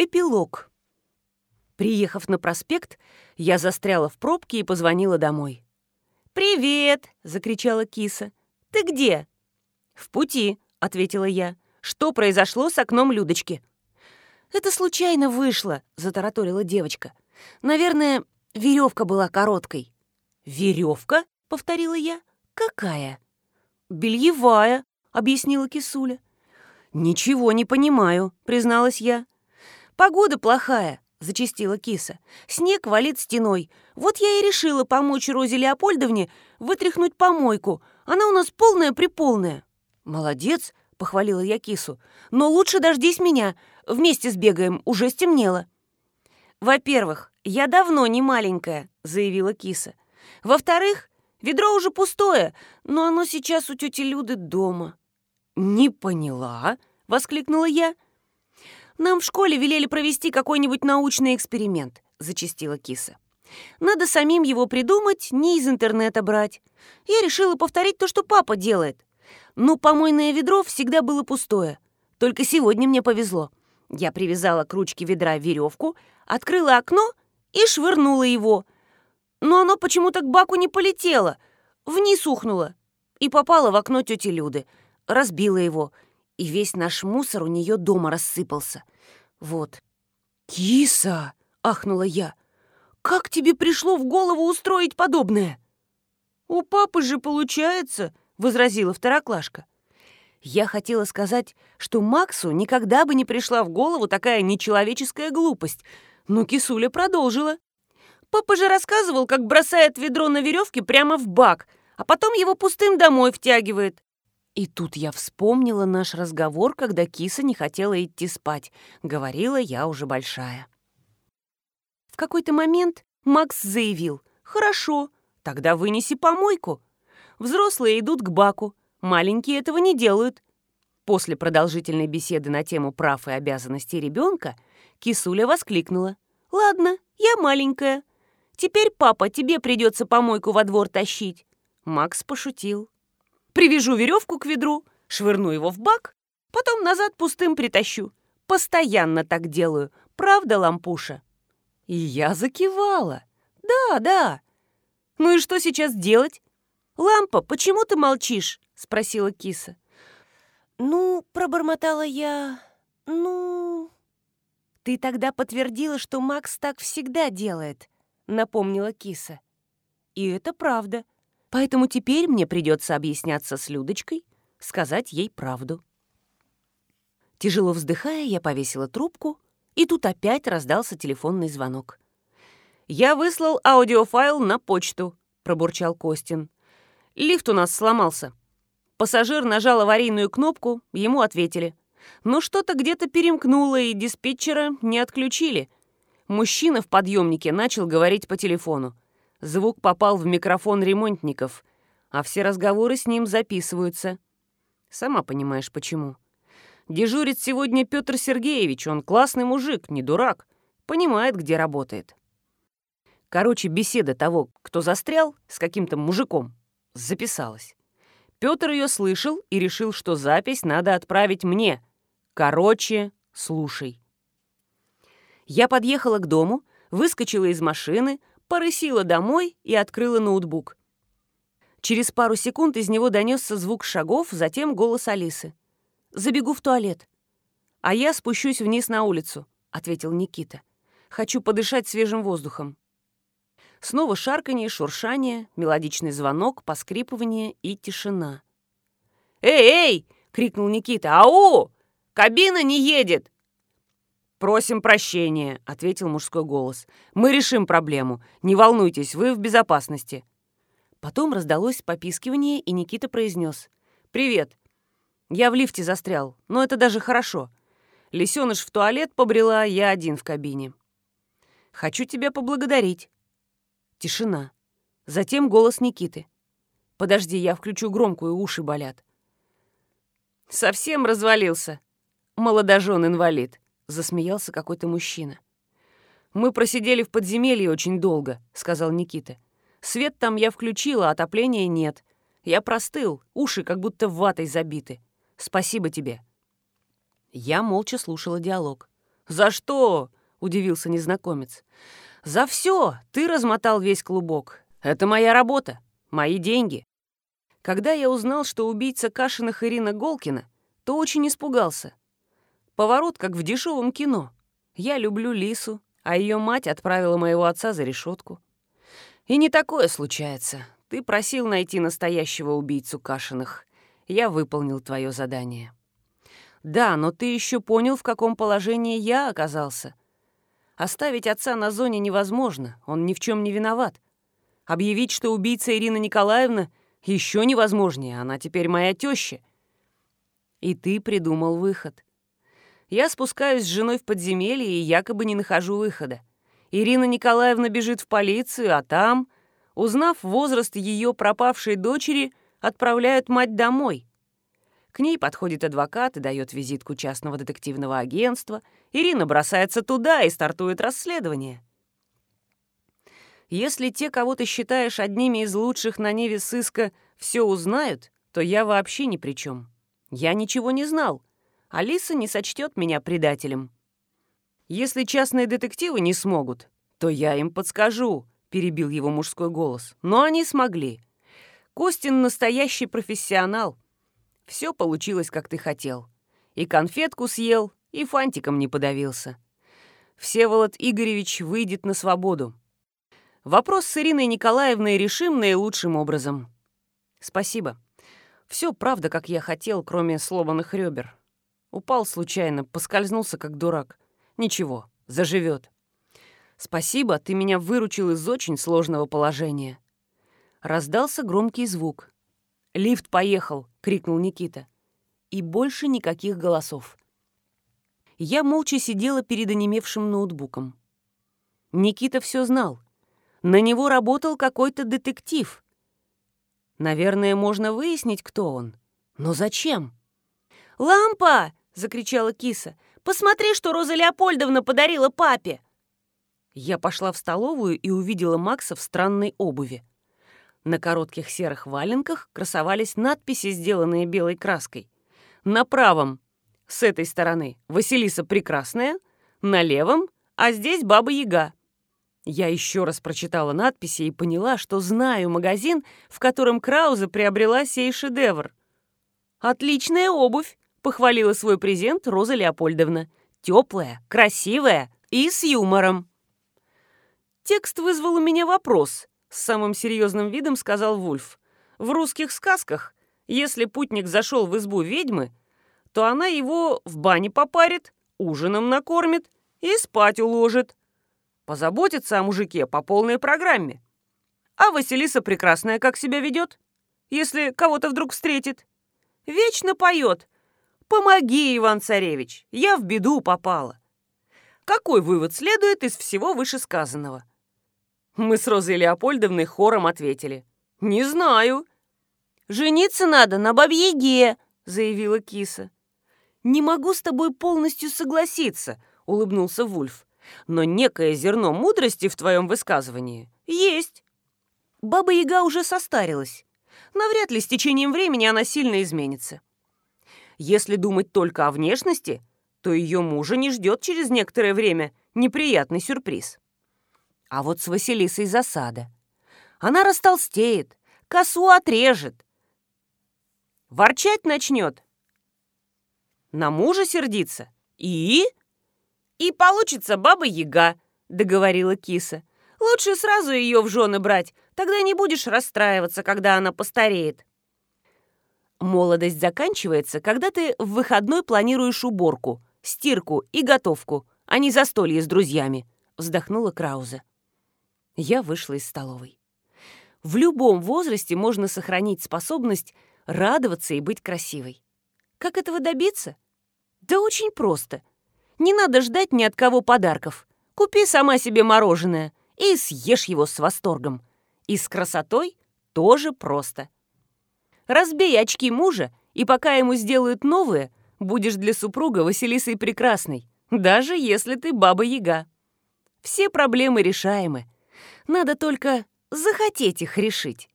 Эпилог. Приехав на проспект, я застряла в пробке и позвонила домой. «Привет!» — закричала киса. «Ты где?» «В пути», — ответила я. «Что произошло с окном Людочки?» «Это случайно вышло», — затараторила девочка. «Наверное, веревка была короткой». «Веревка?» — повторила я. «Какая?» «Бельевая», — объяснила кисуля. «Ничего не понимаю», — призналась я. «Погода плохая», — зачастила киса. «Снег валит стеной. Вот я и решила помочь Розе Леопольдовне вытряхнуть помойку. Она у нас полная-приполная». «Молодец», — похвалила я кису. «Но лучше дождись меня. Вместе сбегаем, уже стемнело». «Во-первых, я давно не маленькая», — заявила киса. «Во-вторых, ведро уже пустое, но оно сейчас у тети Люды дома». «Не поняла», — воскликнула я. «Нам в школе велели провести какой-нибудь научный эксперимент», — зачастила киса. «Надо самим его придумать, не из интернета брать. Я решила повторить то, что папа делает. Ну, помойное ведро всегда было пустое. Только сегодня мне повезло. Я привязала к ручке ведра веревку, открыла окно и швырнула его. Но оно почему-то к баку не полетело, вниз ухнуло и попало в окно тети Люды, разбила его — и весь наш мусор у нее дома рассыпался. Вот. «Киса!» — ахнула я. «Как тебе пришло в голову устроить подобное?» «У папы же получается», — возразила второклашка. Я хотела сказать, что Максу никогда бы не пришла в голову такая нечеловеческая глупость, но кисуля продолжила. Папа же рассказывал, как бросает ведро на веревке прямо в бак, а потом его пустым домой втягивает. И тут я вспомнила наш разговор, когда киса не хотела идти спать. Говорила я уже большая. В какой-то момент Макс заявил, «Хорошо, тогда вынеси помойку». Взрослые идут к баку, маленькие этого не делают. После продолжительной беседы на тему прав и обязанностей ребенка кисуля воскликнула, «Ладно, я маленькая. Теперь, папа, тебе придется помойку во двор тащить». Макс пошутил. Привяжу веревку к ведру, швырну его в бак, потом назад пустым притащу. Постоянно так делаю. Правда, лампуша?» И я закивала. «Да, да. Ну и что сейчас делать?» «Лампа, почему ты молчишь?» — спросила киса. «Ну, — пробормотала я, — ну...» «Ты тогда подтвердила, что Макс так всегда делает», — напомнила киса. «И это правда. Поэтому теперь мне придется объясняться с Людочкой, сказать ей правду. Тяжело вздыхая, я повесила трубку, и тут опять раздался телефонный звонок. «Я выслал аудиофайл на почту», — пробурчал Костин. «Лифт у нас сломался». Пассажир нажал аварийную кнопку, ему ответили. Но что-то где-то перемкнуло, и диспетчера не отключили. Мужчина в подъемнике начал говорить по телефону. Звук попал в микрофон ремонтников, а все разговоры с ним записываются. Сама понимаешь, почему. Дежурит сегодня Петр Сергеевич, он классный мужик, не дурак, понимает, где работает. Короче, беседа того, кто застрял с каким-то мужиком, записалась. Петр ее слышал и решил, что запись надо отправить мне. Короче, слушай. Я подъехала к дому, выскочила из машины, порысила домой и открыла ноутбук. Через пару секунд из него донесся звук шагов, затем голос Алисы. «Забегу в туалет». «А я спущусь вниз на улицу», — ответил Никита. «Хочу подышать свежим воздухом». Снова шарканье, шуршание, мелодичный звонок, поскрипывание и тишина. «Эй, эй!» — крикнул Никита. «Ау! Кабина не едет!» «Просим прощения», — ответил мужской голос. «Мы решим проблему. Не волнуйтесь, вы в безопасности». Потом раздалось попискивание, и Никита произнес. «Привет. Я в лифте застрял, но это даже хорошо. Лисёныш в туалет побрела, я один в кабине. Хочу тебя поблагодарить». Тишина. Затем голос Никиты. «Подожди, я включу громкую, уши болят». «Совсем развалился. Молодожен-инвалид», засмеялся какой-то мужчина. «Мы просидели в подземелье очень долго», — сказал Никита. «Свет там я включила, отопления нет. Я простыл, уши как будто ватой забиты. Спасибо тебе». Я молча слушала диалог. «За что?» — удивился незнакомец. «За все! Ты размотал весь клубок. Это моя работа, мои деньги». Когда я узнал, что убийца Кашиных Ирина Голкина, то очень испугался. Поворот, как в дешевом кино. Я люблю Лису, а ее мать отправила моего отца за решетку. И не такое случается. Ты просил найти настоящего убийцу Кашиных. Я выполнил твое задание. Да, но ты еще понял, в каком положении я оказался. Оставить отца на зоне невозможно, он ни в чем не виноват. Объявить, что убийца Ирина Николаевна, еще невозможнее, она теперь моя теща. И ты придумал выход. Я спускаюсь с женой в подземелье и якобы не нахожу выхода. Ирина Николаевна бежит в полицию, а там, узнав возраст ее пропавшей дочери, отправляют мать домой. К ней подходит адвокат и дает визитку частного детективного агентства. Ирина бросается туда и стартует расследование. Если те, кого ты считаешь одними из лучших на Неве сыска, все узнают, то я вообще ни при чем. Я ничего не знал. Алиса не сочтет меня предателем. Если частные детективы не смогут, то я им подскажу, перебил его мужской голос. Но они смогли. Костин настоящий профессионал. Все получилось, как ты хотел. И конфетку съел, и фантиком не подавился. Всеволод Игоревич выйдет на свободу. Вопрос с Ириной Николаевной решим наилучшим образом. Спасибо. Все правда, как я хотел, кроме сломанных ребер. Упал случайно, поскользнулся, как дурак. Ничего, заживет. Спасибо, ты меня выручил из очень сложного положения. Раздался громкий звук. «Лифт поехал!» — крикнул Никита. И больше никаких голосов. Я молча сидела перед онемевшим ноутбуком. Никита все знал. На него работал какой-то детектив. Наверное, можно выяснить, кто он. Но зачем? «Лампа!» — закричала киса. «Посмотри, что Роза Леопольдовна подарила папе!» Я пошла в столовую и увидела Макса в странной обуви. На коротких серых валенках красовались надписи, сделанные белой краской. На правом, с этой стороны, Василиса Прекрасная, на левом, а здесь Баба Яга. Я еще раз прочитала надписи и поняла, что знаю магазин, в котором Крауза приобрела сей шедевр. «Отличная обувь!» — похвалила свой презент Роза Леопольдовна. «Теплая, красивая и с юмором». Текст вызвал у меня вопрос, с самым серьезным видом сказал Вульф. В русских сказках, если путник зашел в избу ведьмы, то она его в бане попарит, ужином накормит и спать уложит. Позаботится о мужике по полной программе. А Василиса прекрасная как себя ведет, если кого-то вдруг встретит. Вечно поет. «Помоги, Иван-царевич, я в беду попала». Какой вывод следует из всего вышесказанного? Мы с Розой Леопольдовной хором ответили. «Не знаю». «Жениться надо на бабьеге», — заявила киса. «Не могу с тобой полностью согласиться», — улыбнулся Вульф. «Но некое зерно мудрости в твоем высказывании есть». Баба-яга уже состарилась. Навряд ли с течением времени она сильно изменится. Если думать только о внешности, то ее мужа не ждет через некоторое время неприятный сюрприз. А вот с Василисой засада. Она растолстеет, косу отрежет. Ворчать начнет. На мужа сердиться. И? И получится баба-яга, договорила киса. Лучше сразу ее в жены брать, тогда не будешь расстраиваться, когда она постареет. Молодость заканчивается, когда ты в выходной планируешь уборку, стирку и готовку, а не застолье с друзьями, вздохнула Крауза. Я вышла из столовой. В любом возрасте можно сохранить способность радоваться и быть красивой. Как этого добиться? Да очень просто. Не надо ждать ни от кого подарков. Купи сама себе мороженое и съешь его с восторгом. И с красотой тоже просто. Разбей очки мужа, и пока ему сделают новые, будешь для супруга Василисой прекрасной, даже если ты баба-яга. Все проблемы решаемы. Надо только захотеть их решить.